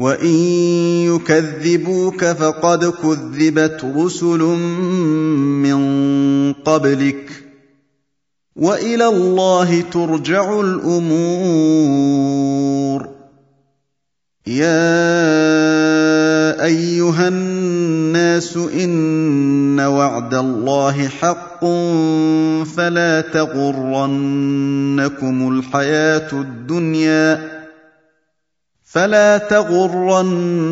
وان يكذبوك فقد كذبت رسل من قبلك والى الله ترجع الأمور يا ايها الناس ان وعد الله حق فلا تغرنكم الحياة الدنيا فلا تغرنكم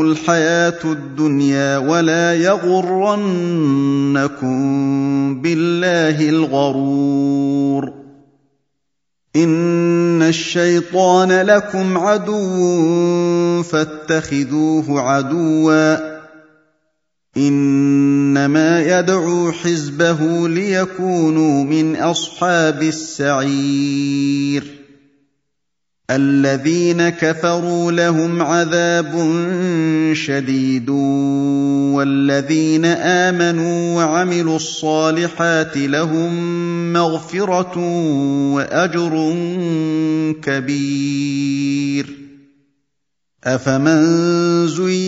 الحياة الدنيا ولا يغرنكم بالله الغرور. إن الشيطان لكم عدو فاتخذوه عدوا. إنما يدعو حزبه ليكونوا من أصحاب السعير. الذين كفروا لهم عذاب شديد والذين آمنوا وعملوا الصالحات لهم مغفرة وأجر كبير. أفمن زين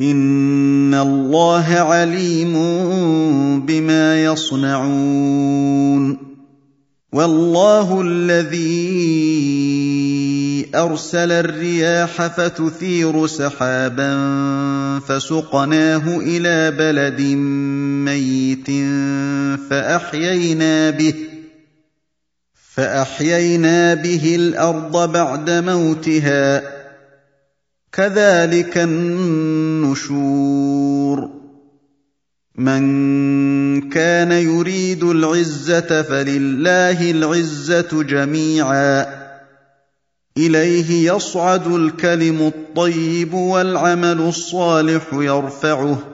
ان الله عليم بما يصنعون والله الذي ارسل الرياح فتثير سحابا فسقناه إلى بلد ميت فاحيينا به فاحيينا به الأرض بعد موتها كذلك النشور. من كان يريد العزة فلله العزة جميعا. إليه يصعد الكلم الطيب والعمل الصالح يرفعه.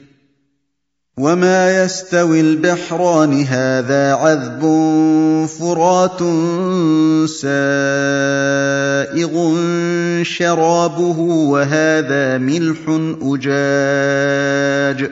وما يستوي البحران هذا عذب فرات سائغ شرابه وهذا ملح اجاج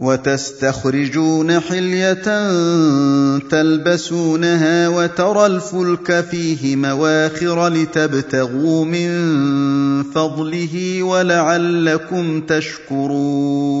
وتستخرجون حلية تلبسونها وترى الفلك فيه مواخر لتبتغوا من فضله ولعلكم تشكرون.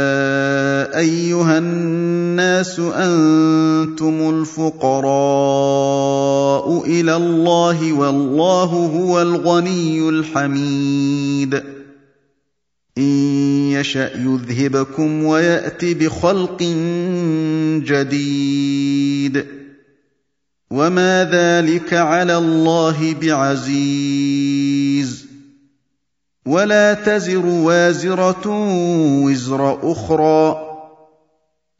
أيها الناس أنتم الفقراء إلى الله والله هو الغني الحميد. إن يشأ يذهبكم ويات بخلق جديد. وما ذلك على الله بعزيز. ولا تزر وازرة وزر أخرى.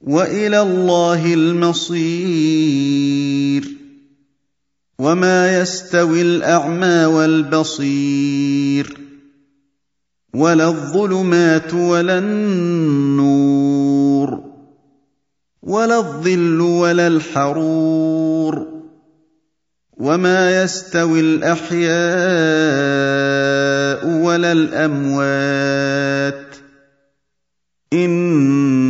وإلى الله المصير. وما يستوي الأعمى والبصير. ولا الظلمات ولا النور. ولا الظل ولا الحرور. وما يستوي الأحياء ولا الأموات.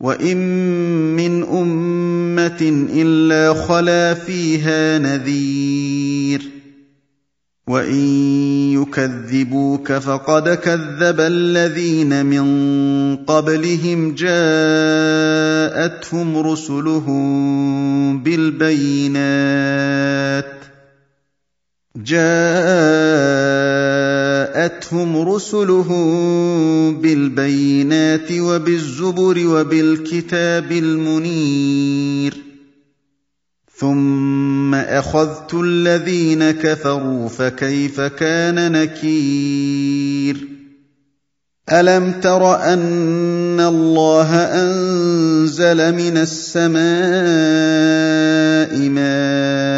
وان من امه الا خلا فيها نذير وان يكذبوك فقد كذب الذين من قبلهم جاءتهم رسلهم بالبينات جاءتهم رسلهم بالبينات وبالزبر وبالكتاب المنير. ثم أخذت الذين كفروا فكيف كان نكير؟ ألم تر أن الله أنزل من السماء ماء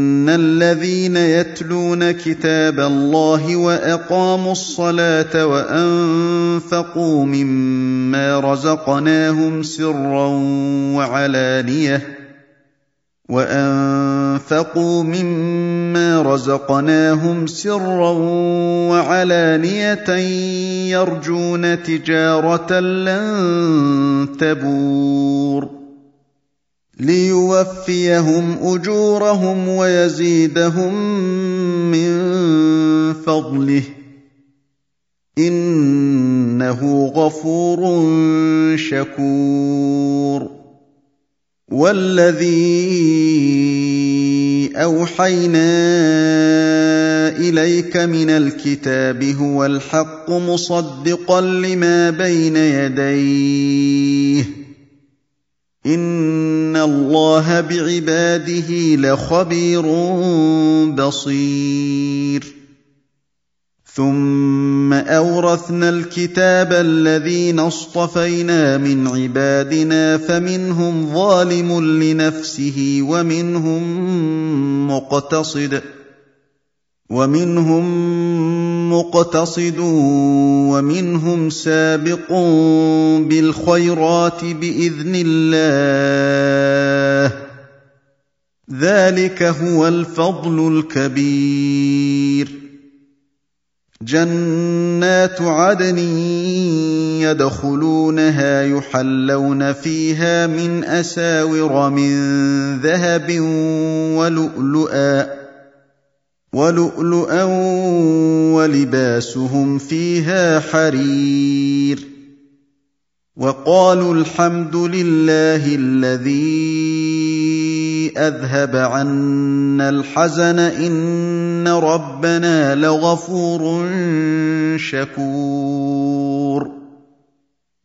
الذين يتلون كتاب الله وأقاموا الصلاة وأنفقوا مما رزقناهم سرا وعلانية وأنفقوا مما رزقناهم سرا وعلانية يرجون تجارة لن تبور ليوفيهم أجورهم ويزيدهم من فضله. إنه غفور شكور. والذي أوحينا إليك من الكتاب هو الحق مصدقا لما بين يديه. ان الله بعباده لخبير بصير. ثم اورثنا الكتاب الذين اصطفينا من عبادنا فمنهم ظالم لنفسه ومنهم مقتصد. ومنهم مقتصد ومنهم سابق بالخيرات بإذن الله. ذلك هو الفضل الكبير. جنات عدن يدخلونها يحلون فيها من أساور من ذهب ولؤلؤا. ولؤلؤا ولباسهم فيها حرير وقالوا الحمد لله الذي أذهب عنا الحزن إن ربنا لغفور شكور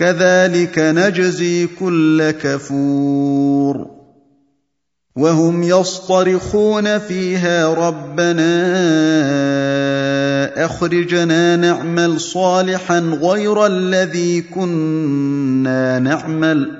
كذلك نجزي كل كفور وهم يصطرخون فيها ربنا أخرجنا نعمل صالحا غير الذي كنا نعمل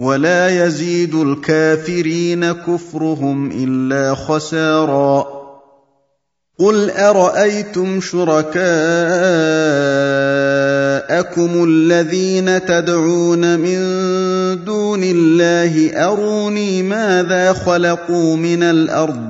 ولا يزيد الكافرين كفرهم إلا خسارا. قل أرأيتم شركاءكم الذين تدعون من دون الله أروني ماذا خلقوا من الأرض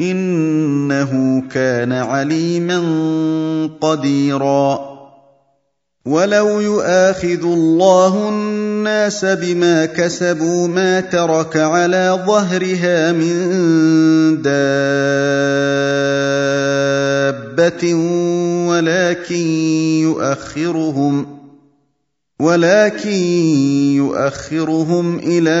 إنه كان عليما قديرا. ولو يؤاخذ الله الناس بما كسبوا ما ترك على ظهرها من دابة ولكن يؤخرهم ولكن يؤخرهم إلى